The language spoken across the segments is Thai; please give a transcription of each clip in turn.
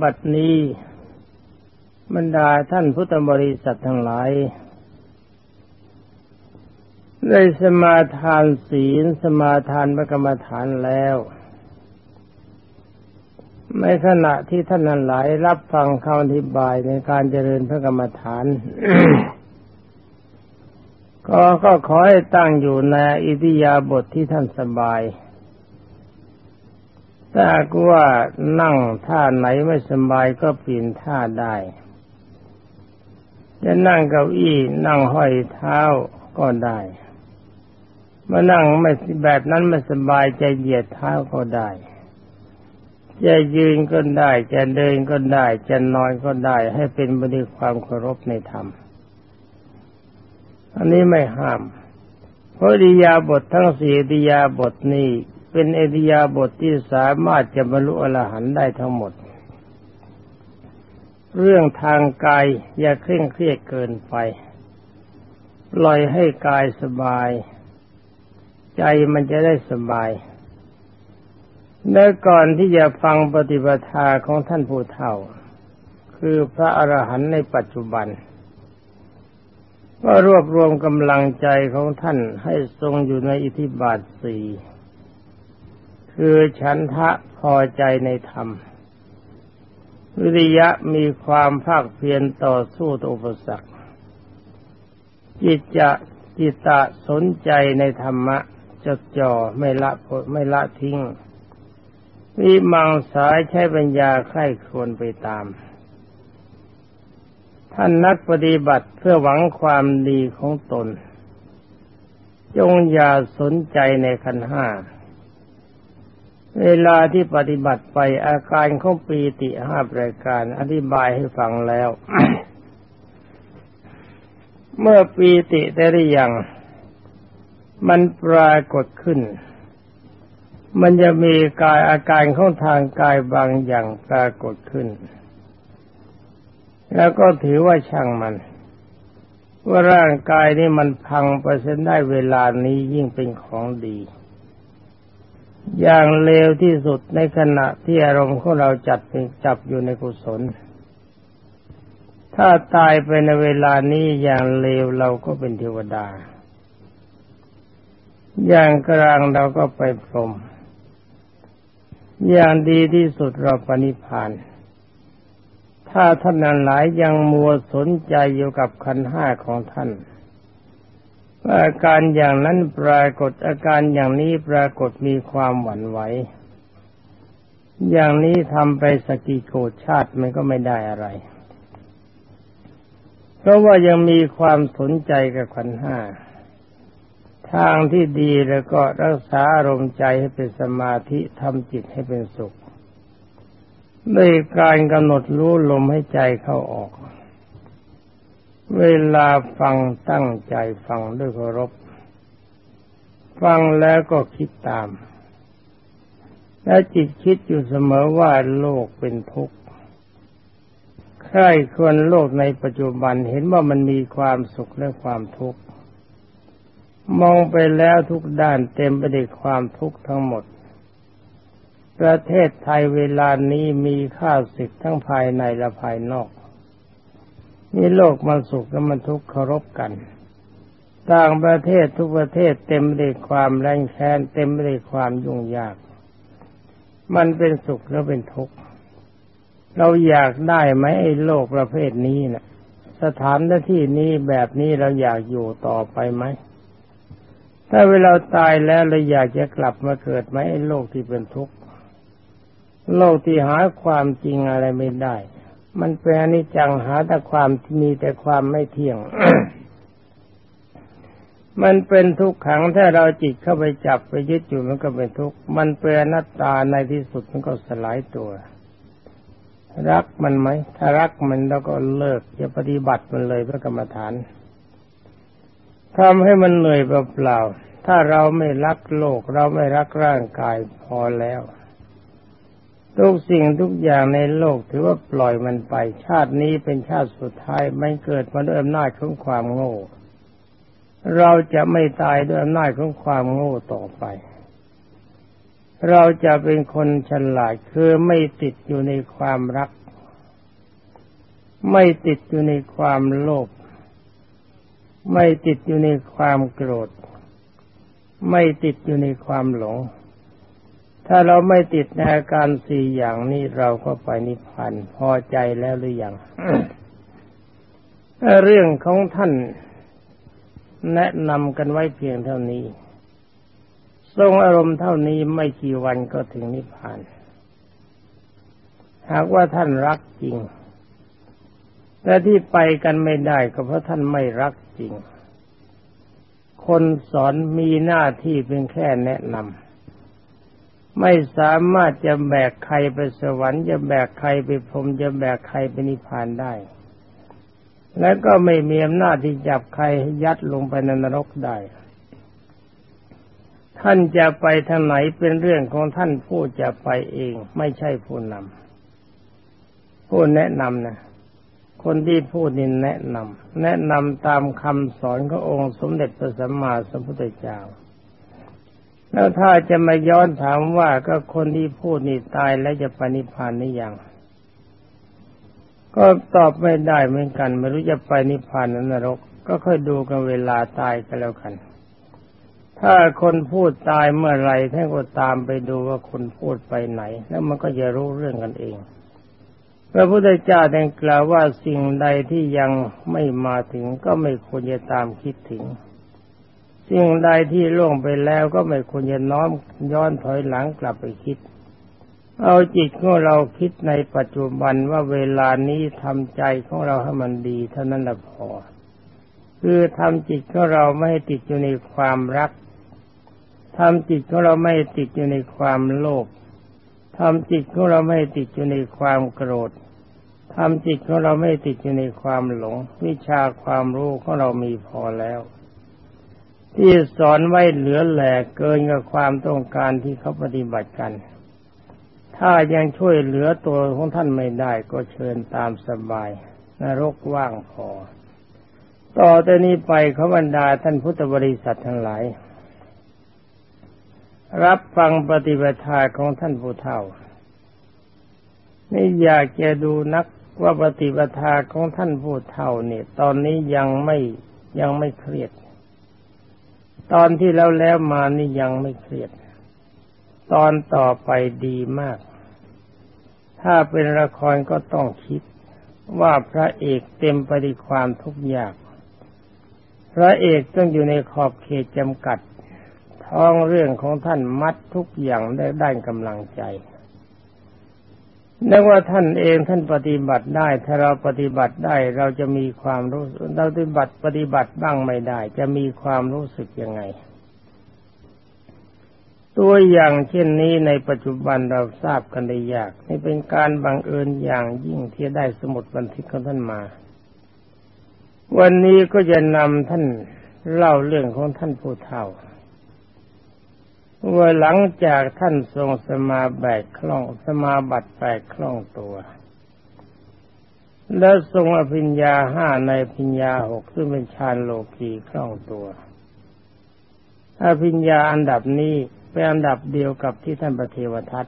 บัดนี้บรรดาท่านพุทธบริษัททั้งหลายได้สมาทานศีลสมาทานพระกรรมฐานแล้ว ในขณะที่ท่านนั้นหลายรับฟังคำอธิบายในการเจริญพระกรรมฐาน ก็ก็ขอให้ตั้งอยู่ในอิทิยาบทที่ท่านสบาย ถ้าก็ว่านั่งท่าไหนไม่สบายก็เปลี่ยนท่าได้ จะนั่งเก้าอี้นั่งห้อยเท้าก็ได้มานั่งไม่แบบนั้นไม่สบายจะเหยียดเท้าก็ได้จะยืนก็ได้ จะเดินก็ได้ จะนอนก็ได้ ให้เป็นบริความเคารพในธรรม อันนี้ไม่ห้าม เพราะดิยาบททั้งสี่ดิยาบทนี้ เป็นเอดิยาบทที่สามารถจะบรรลุอรหันต์ได้ทั้งหมด เรื่องทางกายอย่าเคร่งเครียดเกินไปปล่อยให้กายสบาย ใจมันจะได้สบายเมื่อก่อนที่จะฟังปฏิปทาของท่านผู้เฒ่า คือพระอรหันต์ในปัจจุบัน ก็รวบรวมกำลังใจของท่านให้ทรงอยู่ในอิทธิบาทสี่ คือฉันทะพอใจในธรรม วิริยะมีความภาคเพียรต่อสู้ต่ออุปสรรคจิตจะจิตตะสนใจในธรรมะจดจ่อไม่ละไม่ละทิ้งมีมังสายใช้ปัญญาใคร่ควญไปตาม ท่านนักปฏิบัติเพื่อหวังความดีของตน จงอย่าสนใจในขันห้า เวลาที่ปฏิบัติไปอาการของปีติห้าประการ อธิบายให้ฟังแล้ว เมื่อปีติได้หรือยัง มันปรากฏขึ้น มันจะมีกายอาการของทางกายบางอย่างปรากฏขึ้น แล้วก็ถือว่าช่างมัน ว่าร่างกายนี้มันพังไปเส้นได้เวลานี้ยิ่งเป็นของดี อย่างเลวที่สุดในขณะที่อารมณ์ของเราจัดเป็นจับอยู่ในกุศล ถ้าตายไปในเวลานี้อย่างเลวเราก็เป็นเทวดา อย่างกลางเราก็ไปพรหมอย่างดีที่สุดเราปณิพานถ้าท่านนั้นหลายยังมัวสนใจอยู่กับขันห้าของท่าน อาการอย่างนั้นปรากฏอาการอย่างนี้ปรากฏมีความหวั่นไหว อย่างนี้ทำไปสกิโกชาติมันก็ไม่ได้อะไร เพราะว่ายังมีความสนใจกับขันห้า ทางที่ดีแล้วก็รักษาอารมณ์ใจให้เป็นสมาธิทำจิตให้เป็นสุขด้วยการกำหนดรู้ลมให้ใจเข้าออก เวลาฟังตั้งใจฟังด้วยเคารพ ฟังแล้วก็คิดตาม และจิตคิดอยู่เสมอว่าโลกเป็นทุกข์ใครควรโลกในปัจจุบันเห็นว่ามันมีความสุขและความทุกข์ มองไปแล้วทุกด้านเต็มไปด้วยความทุกข์ทั้งหมด ประเทศไทยเวลานี้มีข้าศึกทั้งภายในและภายนอก มีโลกมันสุขและมันทุกข์เคารพกัน ต่างประเทศทุกประเทศเต็มไปด้วยความแรงแค้นเต็มไปด้วยความยุ่งยาก มันเป็นสุขแล้วเป็นทุกข์เราอยากได้ไหมไอ้โลกประเภทนี้นะ่ะ สถานที่นี้แบบนี้เราอยากอยู่ต่อไปไหมถ้าเวลาตายแล้วเราอยากจะกลับมาเกิดไหมไอ้โลกที่เป็นทุกข์โลกที่หาความจริงอะไรไม่ได้ มันเป็นอนิจจังหาแต่ความที่มีแต่ความไม่เที่ยง มันเป็นทุกขังถ้าเราจิตเข้าไปจับไปยึดอยู่มันก็เป็นทุกข์ มันเป็นนัตตาในที่สุดมันก็สลายตัว รักมันไหม ถ้ารักมันแล้วก็เลิกจะปฏิบัติมันเลยพระกรรมฐานทำให้มันเหนื่อยเปล่าๆถ้าเราไม่รักโลก เราไม่รักร่างกายพอแล้ว ทุกสิ่งทุกอย่างในโลกถือว่าปล่อยมันไป ชาตินี้เป็นชาติสุดท้ายไม่เกิดมาด้วยอำนาจของความโง่ เราจะไม่ตายด้วยอำนาจของความโง่ต่อไป เราจะเป็นคนฉลาดคือไม่ติดอยู่ในความรัก ไม่ติดอยู่ในความโลภไม่ติดอยู่ในความโกรธ ไม่ติดอยู่ในความหลง ถ้าเราไม่ติดในอาการสี่อย่างนี้เราก็ไปนิพพานพอใจแล้วหรือยังเรื่องของท่านแนะนำกันไว้เพียงเท่านี้ ทรงอารมณ์เท่านี้ไม่กี่วันก็ถึงนิพพาน หากว่าท่านรักจริงแต่ที่ไปกันไม่ได้ก็เพราะท่านไม่รักจริง คนสอนมีหน้าที่เป็นแค่แนะนำ ไม่สามารถจะแบกใครไปสวรรค์จะแบกใครไปพรมจะแบกใครไปนิพพานได้ และก็ไม่มีอำนาจที่จับใครยัดลงไปในนรกได้ ท่านจะไปทางไหนเป็นเรื่องของท่านผู้จะไปเอง ไม่ใช่ผู้นำผู้แนะนำนะคนที่พูดนี่แนะนำแนะนำตามคำสอนขององค์สมเด็จพระสัมมาสัมพุทธเจ้า แล้วถ้าจะมาย้อนถามว่าก็คนที่พูดนี่ตายแล้วจะปณิพานนี่ยังก็ตอบไม่ได้เหมือนกัน ไม่รู้จะไปนิพพานนรก ก็ค่อยดูกันเวลาตายกันแล้วกัน ถ้าคนพูดตายเมื่อไรท่านก็ตามไปดูว่าคนพูดไปไหน แล้วมันก็จะรู้เรื่องกันเองพระพุทธเจ้าได้กล่าวว่าสิ่งใดที่ยังไม่มาถึงก็ไม่ควรจะตามคิดถึง สิ่งใดที่ล่วงไปแล้วก็ไม่ควรจะน้อมย้อนถอยหลังกลับไปคิด เอาจิตของเราคิดในปัจจุบันว่าเวลานี้ทำใจของเราให้มันดีเท่านั้นละพอ คือทำจิตของเราไม่ให้ติดอยู่ในความรักทำจิตของเราไม่ติดอยู่ในความโลภทำจิตของเราไม่ติดอยู่ในความโกรธทำจิตของเราไม่ติดอยู่ในความหลง วิชาความรู้ของเรามีพอแล้ว ที่สอนไว้เหลือแหลกเกินกับความต้องการที่เขาปฏิบัติกัน ถ้ายังช่วยเหลือตัวของท่านไม่ได้ก็เชิญตามสบายนรกว่างพอ ต่อแต่นี้ไปขาบรรดาท่านพุทธบริษัททั้งหลาย รับฟังปฏิบัติของท่านผู้เฒ่านี่อยากจะดูนักว่าปฏิบัติของท่านผู้เฒ่าเนี่ย ตอนนี้ยังไม่ยังไม่เครียด ตอนที่แล้วแล้วมานี่ยังไม่เครียด ตอนต่อไปดีมาก ถ้าเป็นละครก็ต้องคิดว่าพระเอกเต็มไปด้วยความทุกข์ยาก พระเอกต้องอยู่ในขอบเขตจำกัด ท้องเรื่องของท่านมัดทุกอย่างได้ด้านกำลังใจ นึกว่าท่านเองท่านปฏิบัติได้ ถ้าเราปฏิบัติได้เราจะมีความรู้เราปฏิบัติปฏิบัติบ้างไม่ได้ จะมีความรู้สึกยังไง ตัวอย่างเช่นนี้ในปัจจุบันเราทราบกันได้ยากนี่เป็นการบังเอิญอย่างยิ่งที่ได้สมุดบันทึกของท่านมา วันนี้ก็จะนำท่านเล่าเรื่องของท่านผู้เฒ่า ว่าหลังจากท่านทรงสมาแบกคล่องสมาบัติแปดคล่องตัว แล้วทรงอภิญญาห้าในภิญญาหกซึ่งเป็นฌานโลกีคล่องตัวอภิญญาอันดับนี้เป็นอันดับเดียวกับที่ท่านพระเทวทัต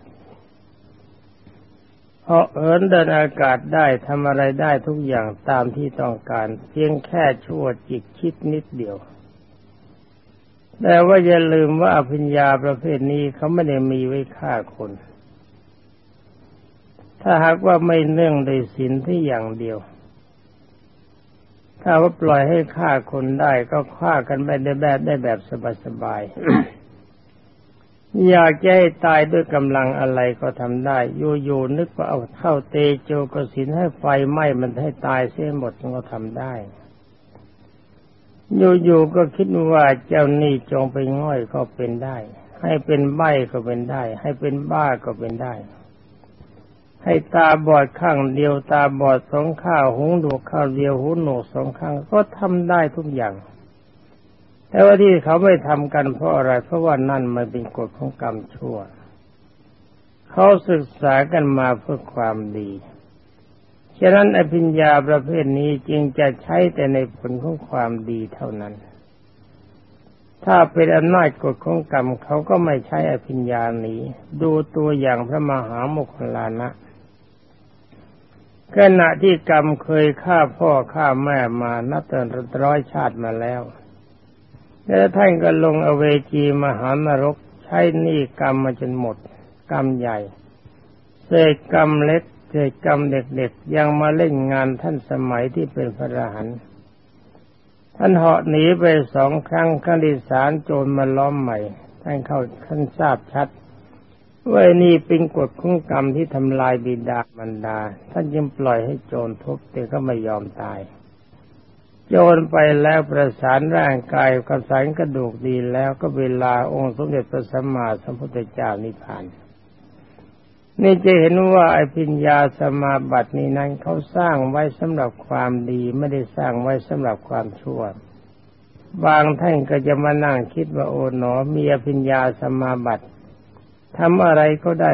เพราะเอินเดินอากาศได้ทำอะไรได้ทุกอย่างตามที่ต้องการ เพียงแค่ชั่วจิตคิดนิดเดียว แต่ว่าอย่าลืมว่าอภิญญาประเภทนี้เขาไม่ได้มีไว้ฆ่าคน ถ้าหากว่าไม่เนื่องโดยศีลที่อย่างเดียว ถ้าว่าปล่อยให้ฆ่าคนได้ก็ฆ่ากันไปได้แบบได้แบบสบายๆ อยากจะให้ตายด้วยกำลังอะไรก็ทำได้อยู่ๆนึกว่าเอาเข้าเตโจกสินให้ไฟไหม้มันให้ตายเสียหมดก็ทำได้ อยู่ๆก็คิดว่าเจ้านี่จงไปง่อยก็เป็นได้ ให้เป็นใบก็เป็นได้ ให้เป็นบ้าก็เป็นได้ ให้ตาบอดข้างเดียวตาบอดสองข้างหูหนวกข้างเดียวหูหนวกสองข้างก็ทำได้ทุกอย่าง แต่ว่าที่เขาไม่ทำกันเพราะอะไร เพราะว่านั่นมันเป็นกฎของกรรมชั่ว เขาศึกษากันมาเพื่อความดี ฉะนั้นอภิญญาประเภทนี้จึงจะใช้แต่ในผลของความดีเท่านั้น ถ้าเป็นอำนาจกฎของกรรมเขาก็ไม่ใช้อภิญญาหนีดูตัวอย่างพระมหาโมคคลานะขณะที่กรรมเคยฆ่าพ่อฆ่าแม่มานับแต่ร้อยชาติมาแล้วแล้วท่านก็ลงอเวจีมหานรกใช้หนี้กรรมมาจนหมด กรรมใหญ่เศษกรรมเล็ก เศษกรรมเด็กๆยังมาเล่นงานท่านสมัยที่เป็นพระอรหันต์ท่านเหาะหนีไปสองครั้งครั้งที่สามโจรมาล้อมใหม่ ท่านเข้าท่านทราบชัดว่านี่เป็นกฎของกรรมที่ทำลายบิดาบรรดา ท่านยังปล่อยให้โจรทุบแต่ก็ไม่ยอมตาย โจรไปแล้วประสานร่างกายกับสารกระดูกดีแล้วก็เวลาองค์สมเด็จพระสัมมาสัมพุทธเจ้านิพพาน นี่จะเห็นว่าไอพิญญาสมาบัตินี้นั้นเขาสร้างไว้สำหรับความดีไม่ได้สร้างไว้สำหรับความชั่ว บางท่านก็จะมานั่งคิดว่าโอ๋หนอมีอภิญญาสมาบัติทำอะไรก็ได้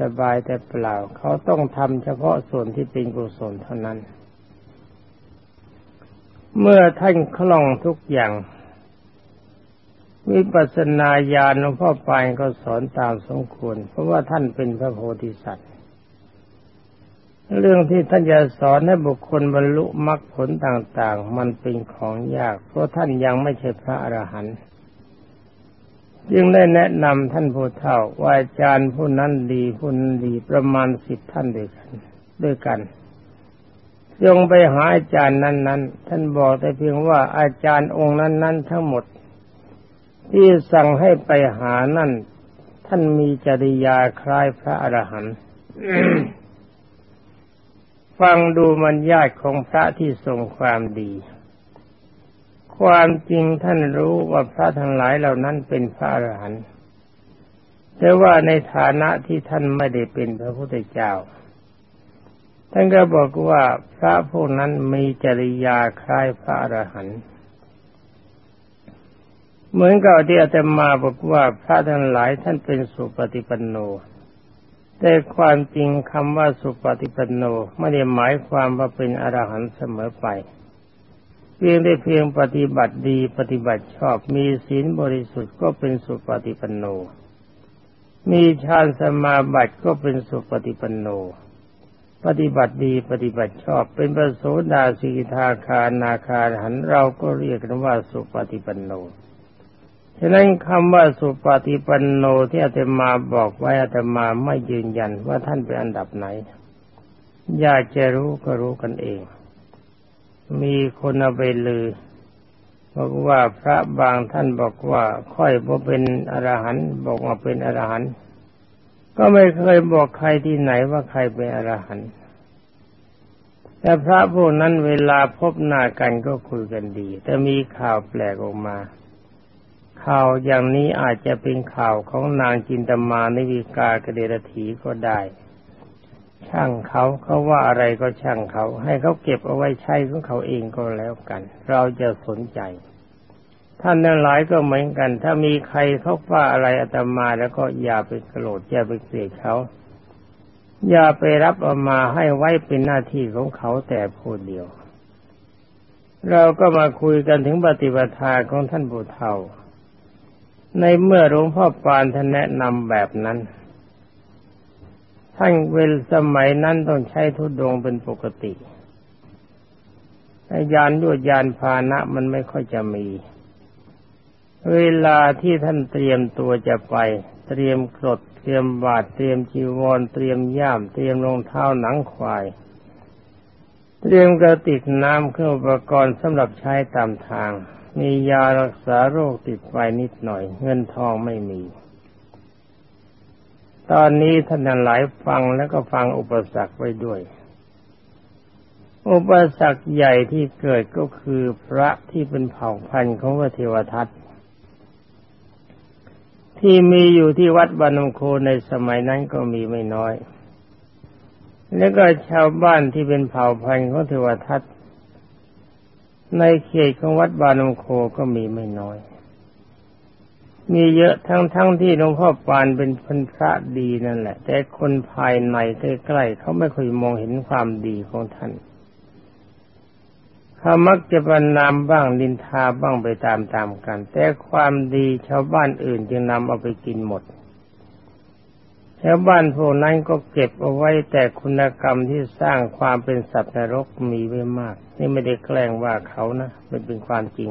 สบายๆแต่เปล่า เขาต้องทำเฉพาะส่วนที่เป็นกุศลเท่านั้น เมื่อท่านคล่องทุกอย่าง วิปัสสนาญาณหลวงพ่อปานก็สอนตามสมควร เพราะว่าท่านเป็นพระโพธิสัตว์เรื่องที่ท่านจะสอนให้บุคคลบรรลุมรรคผลต่างๆ มันเป็นของยาก เพราะท่านยังไม่ใช่พระอรหันต์จึงได้แนะนำท่านผู้เฒ่าว่าอาจารย์ผู้นั้นดีผู้นั้นดีประมาณสิบท่านด้วยกันด้วยกันจงไปหาอาจารย์นั้น ๆ ท่านบอกแต่เพียงว่าอาจารย์องค์นั้น ๆ ทั้งหมด ที่สั่งให้ไปหานั่น ท่านมีจริยาคล้ายพระอรหันต์ฟังดูมันญาติของพระที่ทรงความดี ความจริงท่านรู้ว่าพระทั้งหลายเหล่านั้นเป็นพระอรหันต์แต่ว่าในฐานะที่ท่านไม่ได้เป็นพระพุทธเจ้า ท่านก็บอกว่าพระพวกนั้นมีจริยาคล้ายพระอรหันต์ เหมือนกับที่อาตมาบอกว่าพระทั้งหลายท่านเป็นสุปฏิปันโน แต่ความจริงคำว่าสุปฏิปันโนไม่ได้หมายความว่าเป็นอรหันต์เสมอไป เพียงได้เพียงปฏิบัติดีปฏิบัติชอบมีศีลบริสุทธิ์ก็เป็นสุปฏิปันโน มีฌานสมาบัติก็เป็นสุปฏิปันโน ปฏิบัติดีปฏิบัติชอบเป็นประโสดาสีทาคานาคาหันเราก็เรียกกันว่าสุปฏิปันโน ฉะนั้นคำว่าสุปฏิปันโนที่อาตมาบอกไว้อาตมาไม่ยืนยันว่าท่านเป็นอันดับไหน อยากจะรู้ก็รู้กันเอง มีคนเอาไปลือบอกว่าพระบางท่านบอกว่าค่อยพอเป็นอรหันต์บอกว่าเป็นอรหันต์ก็ไม่เคยบอกใครที่ไหนว่าใครเป็นอรหันต์แต่พระพวกนั้นเวลาพบหน้ากันก็คุยกันดี แต่มีข่าวแปลกออกมา ข่าวอย่างนี้อาจจะเป็นข่าวของนางจินตมาในวิกากเดรถีก็ได้ ช่างเขาเขาว่าอะไรก็ช่างเขา ให้เขาเก็บเอาไว้ใช้ของเขาเองก็แล้วกัน เราจะสนใจ ท่านนั้นหลายก็เหมือนกัน ถ้ามีใครเขาว่าอะไรอาตมาแล้วก็อย่าไปโกรธอย่าไปเกลียดเขา อย่าไปรับเอามาให้ไว้เป็นหน้าที่ของเขาแต่ผู้เดียว เราก็มาคุยกันถึงปฏิบัติของท่านบุเฒ่า ในเมื่อหลวงพ่อปานท่านแนะนำแบบนั้น ท่านเวลสมัยนั้นต้องใช้ทุดงเป็นปกติยานด้วยยานพานะมันไม่ค่อยจะมี เวลาที่ท่านเตรียมตัวจะไป เตรียมกรดเตรียมบาตรเตรียมจีวร เตรียมย่าม เตรียมรองเท้าหนังควาย เตรียมกระติกน้ำเครื่องอุปกรณ์สำหรับใช้ตามทาง มียารักษาโรคติดไว้นิดหน่อย เงินทองไม่มี ตอนนี้ท่านหลายฟังแล้วก็ฟังอุปสรรคไว้ด้วย อุปสรรคใหญ่ที่เกิดก็คือพระที่เป็นเผ่าพันธุ์ของพระเทวทัตที่มีอยู่ที่วัดบานมโคในสมัยนั้นก็มีไม่น้อย แล้วก็ชาวบ้านที่เป็นเผ่าพันธุ์ของเทวทัต ในเขตของวัดบานมโคก็มีไม่น้อย มีเยอะทั้งทั้งที่หลวงพ่อปานเป็นคนพระดีนั่นแหละ แต่คนภายในใกล้ๆเขาไม่ค่อยมองเห็นความดีของท่านขเขามักจะบรรนามบ้างดินทาบ้างไปตามๆกัน แต่ความดีชาวบ้านอื่นจึงนำเอาไปกินหมด ชาวบ้านพวกนั้นก็เก็บเอาไว้แต่คุณกรรมที่สร้างความเป็นสัตว์นรกมีไว้มาก นี่ไม่ได้แกล้งว่าเขานะมันเป็นความจริง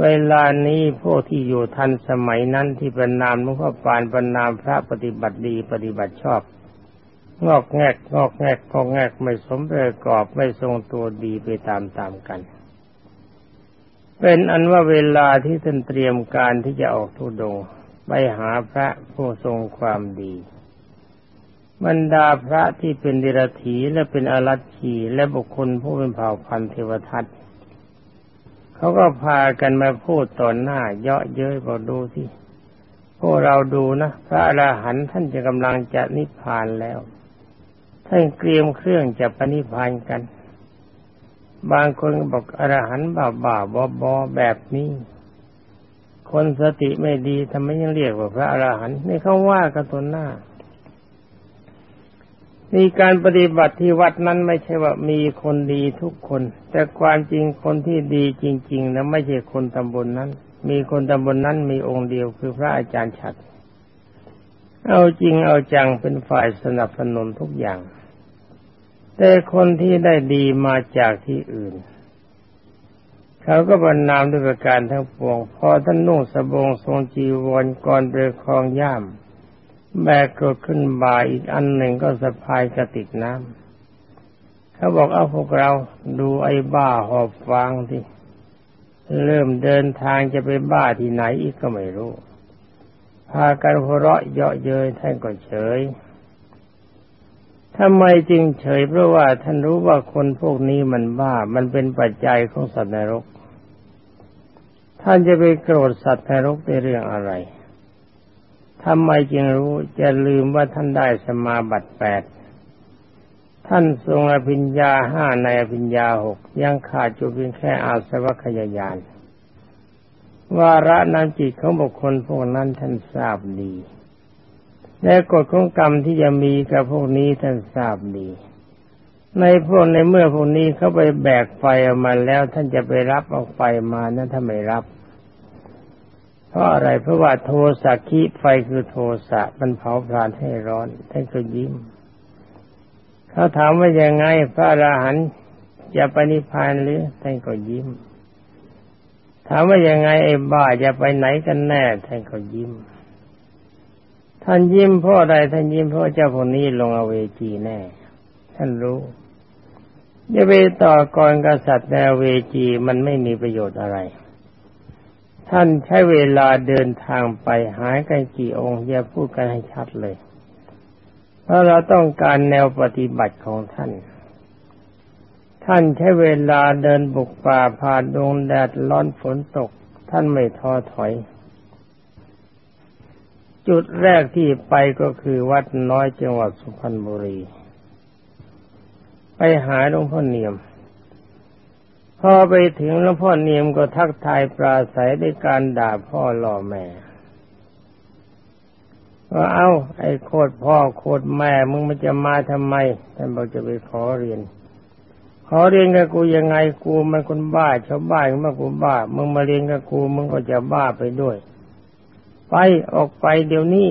เวลานี้พวกที่อยู่ทันสมัยนั้นที่ประนามหลวงพ่อปานประนามพระปฏิบัติดีปฏิบัติชอบ งอกแงกงอกแงกงอกแงกไม่สมประกอบไม่ทรงตัวดีไปตามๆกัน เป็นอันว่าเวลาที่ท่านเตรียมการที่จะออกทุดง ไปหาพระผู้ทรงความดีบรรดาพระที่เป็นเดิรถีและเป็นอรัชีและบุคคลผู้เป็นเผ่าพันธุ์เทวทัตเขาก็พากันมาพูดต่อหน้า เยาะเย้ยบอกดูที่พวกเราดูนะพระอรหันต์ท่านจะกำลังจะนิพพานแล้วท่านเตรียมเครื่องจะปนิพพานกัน บางคนบอกอรหันต์บ้าบ้าบอบอแบบนี้ คนสติไม่ดีทำไมยังเรียกว่าพระอรหันต์นี่เขาว่ากันตนหน้ามีการปฏิบัติที่วัดนั้นไม่ใช่ว่ามีคนดีทุกคน แต่ความจริงคนที่ดีจริงๆนะไม่ใช่คนตำบลนนั้น มีคนตำบลนนั้นมีองค์เดียวคือพระอาจารย์ฉัด เอาจริงเอาจังเป็นฝ่ายสนับสนุนทุกอย่าง แต่คนที่ได้ดีมาจากที่อื่น เขาก็บรรนามด้วยประการทั้งปวง พอท่านนุ่งสบงทรงจีวรก่อนเบือคลองย่ามแบกกดขึ้นบ่าอีกอันหนึ่งก็สะพายกระติกน้ำเขาบอกเอาพวกเราดูไอ้บ้าหอบฟางที่เริ่มเดินทางจะไปบ้าที่ไหนอีกก็ไม่รู้ พากันหัวเราะเยาะเย้ยท่านก็เฉยทำไมจึงเฉยเพราะว่าท่านรู้ว่าคนพวกนี้มันบ้า มันเป็นปัจจัยของสัตว์นรก ท่านจะไปโกรธสัตว์นรกในเรื่องอะไรทำไมจึงรู้จะลืมว่าท่านได้สมาบัติแปดท่านทรงอภิญญาห้าในอภิญญาหกยังขาดจุเพียงแค่อาสวัคยายานวาระน้ำจิตของบุคคลพวกนั้นท่านทราบดีและกฎของกรรมที่จะมีกับพวกนี้ท่านทราบดี ในพวกในเมื่อพวกนี้เขาไปแบกไฟออกมาแล้ว ท่านจะไปรับเอาไฟมานั้นถ้าไม่รับ เพราะอะไรเพราะว่าโทสักขีไฟคือโทสะมันเผาผลาญให้ร้อนท่านก็ยิ้มเขาถามว่ายังไง พระอราหันต์จะไปนิพพานหรือท่านก็ยิ้ม ถามว่ายังไงไอ้บ้าจะไปไหนกันแน่ท่านก็ยิ้ม ท่านยิ้มเพราะอะไรท่านยิ้มเพราะเจ้าคนนี้ลงอเวจีแน่ ท่านรู้จะไปต่อกรกษัตริย์แนวเวจีมันไม่มีประโยชน์อะไร ท่านใช้เวลาเดินทางไปหายกันกี่องค์อย่าพูดกันให้ชัดเลย เพราะเราต้องการแนวปฏิบัติของท่าน ท่านใช้เวลาเดินบุกป่าผ่านดวงแดดร้อนฝนตก ท่านไม่ท้อถอย จุดแรกที่ไปก็คือวัดน้อยจังหวัดสุพรรณบุรี ไปหาหลวงพ่อเนียม พอไปถึงหลวงพ่อเนียมก็ทักทายปราศัยด้วยการด่าพ่อหล่อแม่ว่าเอาไอ้โคตรพ่อโคตรแม่ มึงมันจะมาทำไมท่านบอกจะไปขอเรียน ขอเรียนกับกูยังไงกูมันคนบ้าชาวบ้านมากูบ้า มึงมาเรียนกับกูมึงก็จะบ้าไปด้วย ไปออกไปเดี๋ยวนี้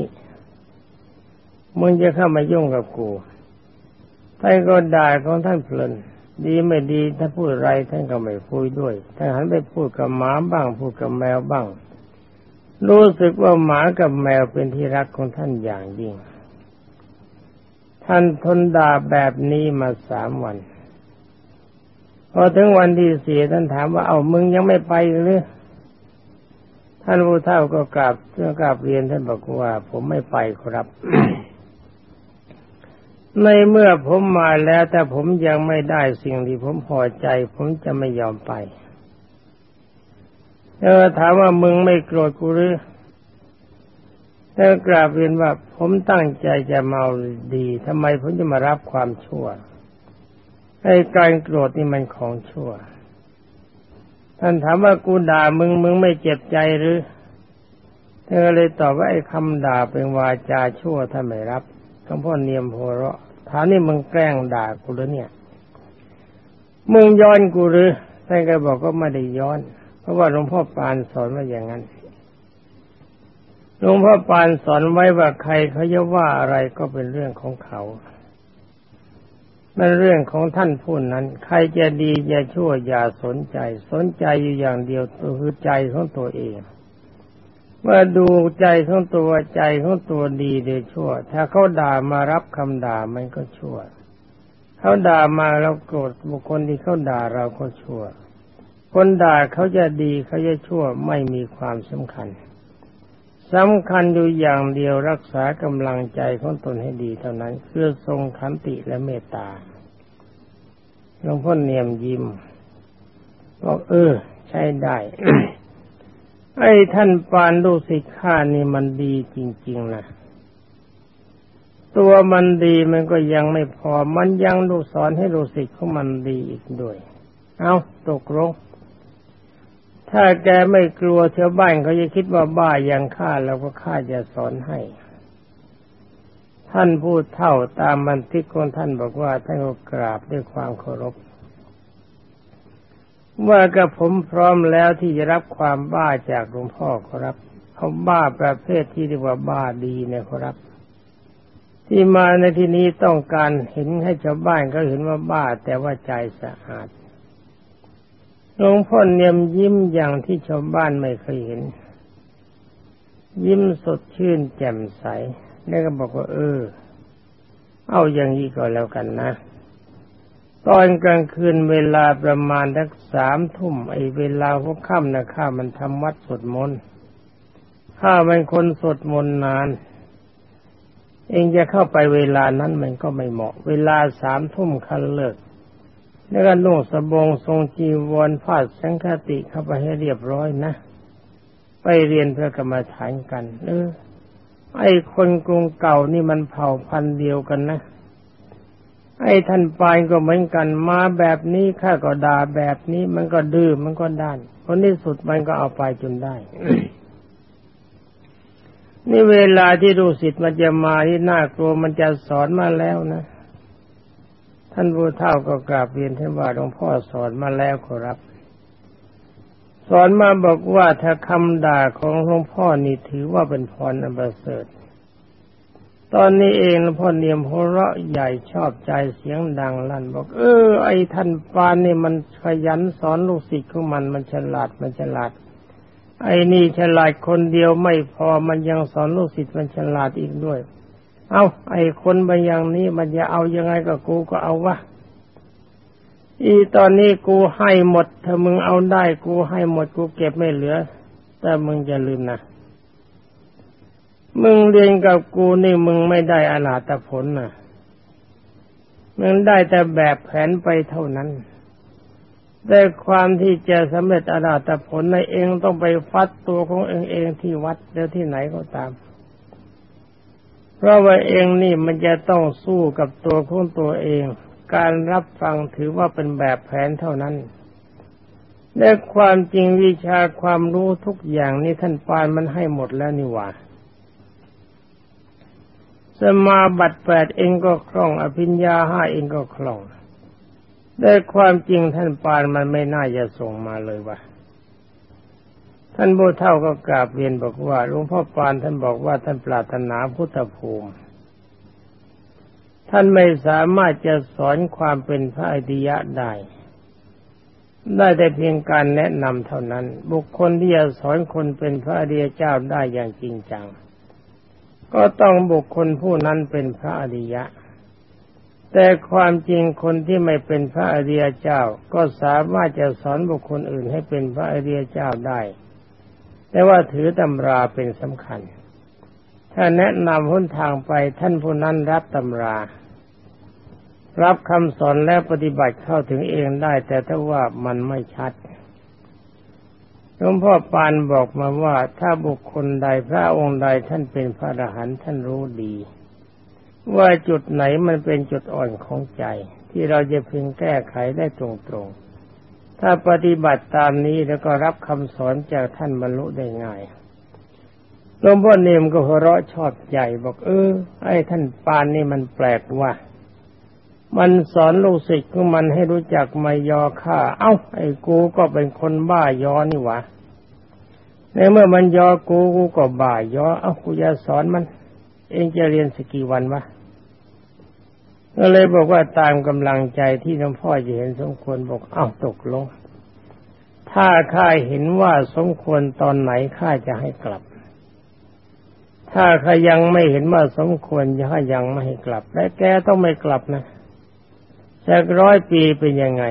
มึงจะเข้ามายุ่งกับกู ท่านก็ด่าของท่านเพลิน ดีไม่ดีถ้านพูดอะไรท่านก็ไม่คุยด้วยท่านหันไปพูดกับหมาบ้าง พูดกับแมวบ้าง รู้สึกว่าหมากับแมวเป็นที่รักของท่านอย่างยิ่ง ท่านทนด่าแบบนี้มาสามวันพอถึงวันที่สี่ท่านถามว่าเอามึงยังไม่ไปหรือท่านผู้เฒ่าก็กราบเพื่อกราบเรียนท่านบอกว่า ผมไม่ไปครับ ในเมื่อผมมาแล้วแต่ผมยังไม่ได้สิ่งที่ผมพอใจ ผมจะไม่ยอมไป เออถามว่ามึงไม่โกรธกูหรือเธอกราบเรียนว่าผมตั้งใจจะเมาดีทำไมผมจะมารับความชั่วไอ้การโกรธนี่มันของชั่ว ท่านถามว่ากูด่ามึงมึงไม่เจ็บใจหรือ เธอเลยตอบว่าไอ้คำด่าเป็นวาจาชั่วถ้าไม่รับหลวงพ่อเนียมโพเราะ ถามนี่มึงแกล้งด่ากูหรือเนี่ย มึงย้อนกูหรือท่านก็บอกก็ไม่ได้ย้อน เพราะว่าหลวงพ่อปานสอนว่าอย่างนั้นหลวงพ่อปานสอนไว้ว่าใครเขาจะว่าอะไรก็เป็นเรื่องของเขามันเรื่องของท่านผู้นั้น ใครจะดีจะชั่วอย่าสนใจ สนใจอยู่อย่างเดียวคือใจของตัวเอง เมื่อดูใจของตัวใจของตัวดีหรือชั่ว ถ้าเขาด่ามารับคำด่ามันก็ชั่ว เขาด่ามาเราโกรธบุคคลที่เขาด่าเราก็ชั่ว คนด่าเขาจะดีเขาจะชั่วไม่มีความสำคัญสำคัญอยู่อย่างเดียวรักษากำลังใจของตนให้ดีเท่านั้นเพื่อทรงขันติและเมตตาหลวงพ่อเนียมยิ้มบอกเออ ใช้ได้ ไอ้ท่านปานลูกศิษย์ข้านี่มันดีจริง ๆนะตัวมันดีมันก็ยังไม่พอ มันยังลูกสอนให้ลูกศิษย์ของมันดีอีกด้วย เอาตกลงถ้าแกไม่กลัวเชาวบ้านเขาจะคิดว่าบ้าอย่างข้าแล้วก็ข้าจะสอนให้ ท่านพูดเท่าตามบันทึกของท่านบอกว่าท่านก็กราบด้วยความเคารพ ว่ากับผมพร้อมแล้วที่จะรับความบ้าจากหลวงพ่อครับเขาบ้าประเภทที่เรียกว่าบ้าดีเนี่ยครับ ที่มาในที่นี้ต้องการเห็นให้ชาวบ้านเขาเห็นว่าบ้าแต่ว่าใจสะอาดหลวงพ่อเนียมยิ้มอย่างที่ชาวบ้านไม่เคยเห็น ยิ้มสดชื่นแจ่มใสแล้วก็บอกว่า เออ เอาอย่างนี้ก็แล้วกันนะ ตอนกลางคืนเวลาประมาณสักสามทุ่มไอ้เวลาหัวค่ำนะข้ามันทำวัดสวดมนต์ข้าเป็นคนสวดมนต์นาน เองจะเข้าไปเวลานั้นมันก็ไม่เหมาะ เวลาสามทุ่มคันเลิกแล้วก็นุ่งสบงทรงจีวรผ้าสังฆติเข้าไปให้เรียบร้อยนะ ไปเรียนเพื่อกรรมฐานกัน เออไอ้คนกรุงเก่านี่มันเผ่าพันธุ์เดียวกันนะ ไอ้ท่านปายก็เหมือนกันมาแบบนี้ข้าก็ด่าแบบนี้มันก็ดื้อมันก็ด้านคนที่สุดมันก็เอาไปจนได้ นี่เวลาที่ดูสิทธิ์มันจะมาที่น่ากลัวมันจะสอนมาแล้วนะ ท่านผู้เฒ่าก็กราบเรียนท่านว่าหลวงพ่อสอนมาแล้วครับ สอนมาบอกว่าถ้าคำด่าของหลวงพ่อนี่ถือว่าเป็นพรอันประเสริฐ ตอนนี้เองพ่อเนียมหัวเราะใหญ่ชอบใจเสียงดังลั่นบอก เออ ไอ้ท่านปานนี่มันขยันสอนลูกศิษย์ของมันมันฉลาดมันฉลาด ไอ้นี่ฉลาดคนเดียวไม่พอมันยังสอนลูกศิษย์มันฉลาดอีกด้วย เอาไอ้คนบางอย่างนี้มันจะเอายังไงก็กูก็เอาวะอีตอนนี้กูให้หมดถ้ามึงเอาได้กูให้หมดกูเก็บไม่เหลือ แต่มึงจะลืมนะ มึงเรียนกับกูนี่มึงไม่ได้อนาตผลนะมึงได้แต่แบบแผนไปเท่านั้น แต่ความที่จะสำเร็จอนาตผลในเองต้องไปฟัดตัวของเองเองที่วัดหรือที่ไหนก็ตาม เพราะว่าเองนี่มันจะต้องสู้กับตัวของตัวเอง การรับฟังถือว่าเป็นแบบแผนเท่านั้นและความจริงวิชาความรู้ทุกอย่างนี่ท่านปานมันให้หมดแล้วนี่หว่า สมาบัติแปดเองก็คล่อง อภิญญาห้าเองก็คล่องแต่ความจริงท่านปานมันไม่น่าจะส่งมาเลยวะท่านโบเท่าก็กราบเรียนบอกว่าหลวงพ่อปานท่านบอกว่าท่านปรารถนาพุทธภูมิ ท่านไม่สามารถจะสอนความเป็นพระอริยะได้ได้แต่เพียงการแนะนำเท่านั้น บุคคลที่จะสอนคนเป็นพระอริยเจ้าได้อย่างจริงจัง ก็ต้องบุคคลผู้นั้นเป็นพระอริยะ แต่ความจริงคนที่ไม่เป็นพระอริยเจ้า ก็สามารถจะสอนบุคคลอื่นให้เป็นพระอริยเจ้าได้ แต่ว่าถือตำราเป็นสำคัญ ถ้าแนะนำหนทางไปท่านผู้นั้นรับตำรา รับคำสอนและปฏิบัติเข้าถึงเองได้ แต่ถ้าว่ามันไม่ชัด หลวงพ่อปานบอกมาว่าถ้าบุคคลใดพระองค์ใดท่านเป็นพระอรหันต์ท่านรู้ดี ว่าจุดไหนมันเป็นจุดอ่อนของใจ ที่เราจะพึงแก้ไขได้ตรงๆ ถ้าปฏิบัติตามนี้แล้วก็รับคำสอนจากท่านบรรลุได้ง่ายหลวงพ่อเนมก็หัวเราะชอบใหญ่บอกเออ ไอ้ท่านปานนี่มันแปลกว่า มันสอนลูกศิษย์ของมันให้รู้จักไม่ยอข้าเอ้า ไอ้กูก็เป็นคนบ้ายอนี่หวะในเมื่อมันยอกูกูก็บ่ายยอ เอ้ากูจะสอนมัน เองจะเรียนสกี่วันวะก็เลยบอกว่าตามกำลังใจที่หลวงพ่อจะเห็นสมควรบอกเอ้าตกลง ถ้าข้าเห็นว่าสมควรตอนไหนข้าจะให้กลับ ถ้าข้ายังไม่เห็นว่าสมควรข้ายังไม่ให้กลับ และแกต้องไม่กลับนะ จากร้อยปีเป็นยังไง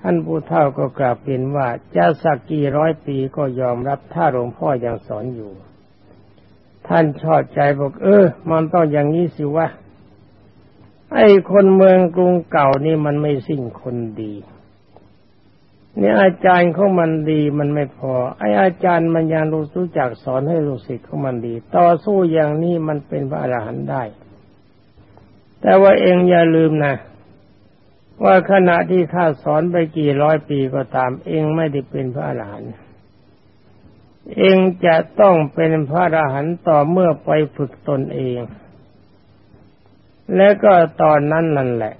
ท่านผู้เฒ่าก็กราบเรียนว่าจะสักกี่ร้อยปีก็ยอมรับถ้าหลวงพ่อยังสอนอยู่ ท่านชอบใจบอก เออ มันต้องอย่างนี้สิวะไอ้คนเมืองกรุงเก่านี่มันไม่สิ่งคนดีเนี่ยอาจารย์ของมันดีมันไม่พอ ไอ้อาจารย์มันยังรู้จักสอนให้ลูกศิษย์ของมันดี ต่อสู้อย่างนี้มันเป็นพระอรหันต์ได้ แต่ว่าเองอย่าลืมนะ ว่าขณะที่ข้าสอนไปกี่ร้อยปีก็ตามเองไม่ได้เป็นพระอรหันต์เองจะต้องเป็นพระอรหันต์ต่อเมื่อไปฝึกตนเอง และก็ตอนนั้นนั่นแหละ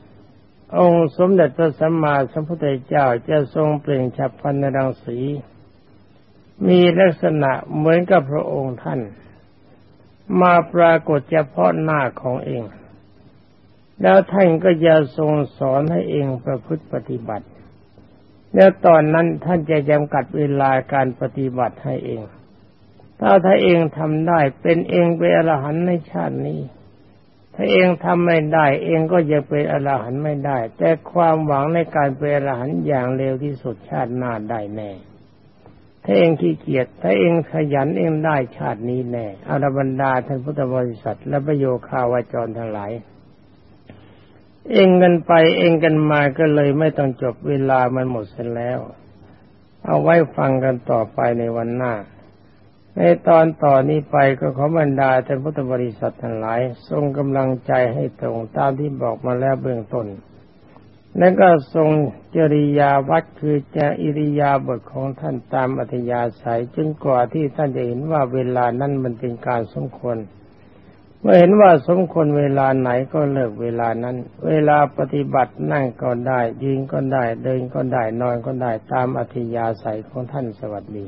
องค์สมเด็จพระสัมมาสัมพุทธเจ้าจะทรงเปล่งฉับพันในรังสี มีลักษณะเหมือนกับพระองค์ท่าน มาปรากฏเฉพาะหน้าของเอง แล้วท่านก็จะทรงสอนให้เองประพฤติปฏิบัติ แล้วตอนนั้นท่านจะจำกัดเวลาการปฏิบัติให้เอง ถ้าถ้าเองทำได้เป็นเองเป็นอรหันต์ในชาตินี้ ถ้าเองทำไม่ได้ เองก็จะเป็นอรหันต์ไม่ได้ แต่ความหวังในการเป็นอรหันต์อย่างเร็วที่สุดชาติหน้าได้แน่ถ้าเองขี้เกียจถ้าเองขยันเองได้ชาตินี้แน่อรบรรดาท่านพุทธบริษัทและประโยคาวาจรทั้งหลาย เองกันไปเองกันมาก็เลยไม่ต้องจบเวลามันหมดเสร็จแล้ว เอาไว้ฟังกันต่อไปในวันหน้า ในตอนต่อนนี้ไปก็ขอบรรดาท่านพุทธบริษัททั้งหลาย ทรงกำลังใจให้ตรงตามที่บอกมาแล้วเบื้องต้น และก็ทรงจริยาวัดคือจะอิริยาบทของท่านตามอัธยาศัยจนกว่าที่ท่านจะเห็นว่าเวลานั้นมันเป็นการสมควร เมื่อเห็นว่าสมควรเวลาไหนก็เลิกเวลานั้น เวลาปฏิบัตินั่งก็ได้ยืนก็ได้เดินก็ได้นอนก็ได้ตามอธิยาศัยของท่านสวัสดี